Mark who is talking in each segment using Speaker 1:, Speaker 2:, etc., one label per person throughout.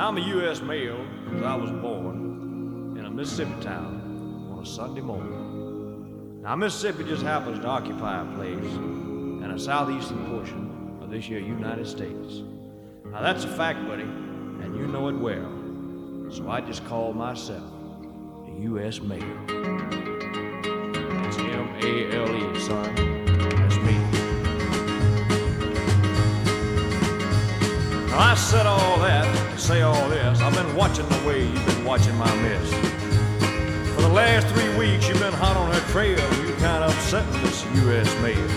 Speaker 1: I'm a U.S. male because I was born in a Mississippi town on a Sunday morning. Now, Mississippi just happens to occupy a place in a southeastern portion of this here United States. Now, that's a fact, buddy, and you know it well. So I just call myself a U.S. male. It's M-A-L-E, son. That's me. Now, I said all that say all this. I've been watching the way you've been watching my miss. For the last three weeks, you've been hot on her trail. You kind of upsetting this U.S. mail.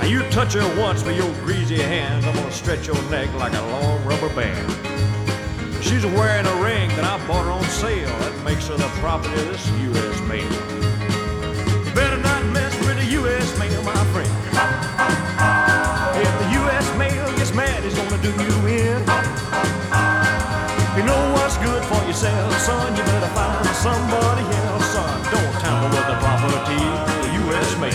Speaker 1: Now, you touch her once with your greasy hands, I'm gonna stretch your neck like a long rubber band. She's wearing a ring that I bought her on sale. That makes her the property of this U.S. mail. Yourself, son, you better find somebody else, son. Don't tamper with the property of the U.S. mail.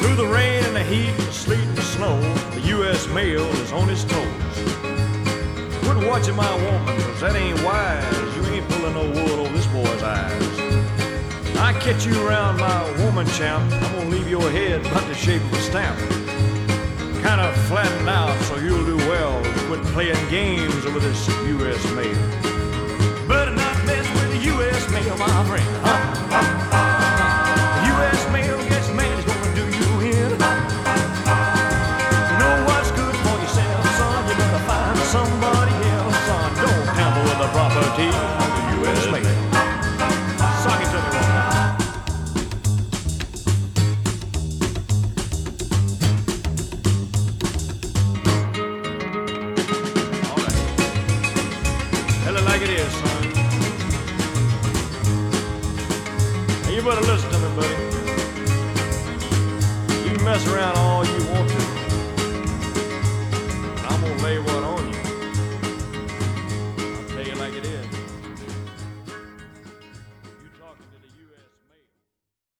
Speaker 1: Through the rain and the heat, the sleet and the snow, U.S. mail is on its toes. Quit watching my woman, 'cause that ain't wise. You ain't pulling no wool over this boy's eyes. I catch you around my woman, champ. I'm gonna leave your head about the shape of a stamp. Kind of flattened out, so you'll do well. Quit playing games over this U.S. mail. You better listen to me, buddy. You mess around all you want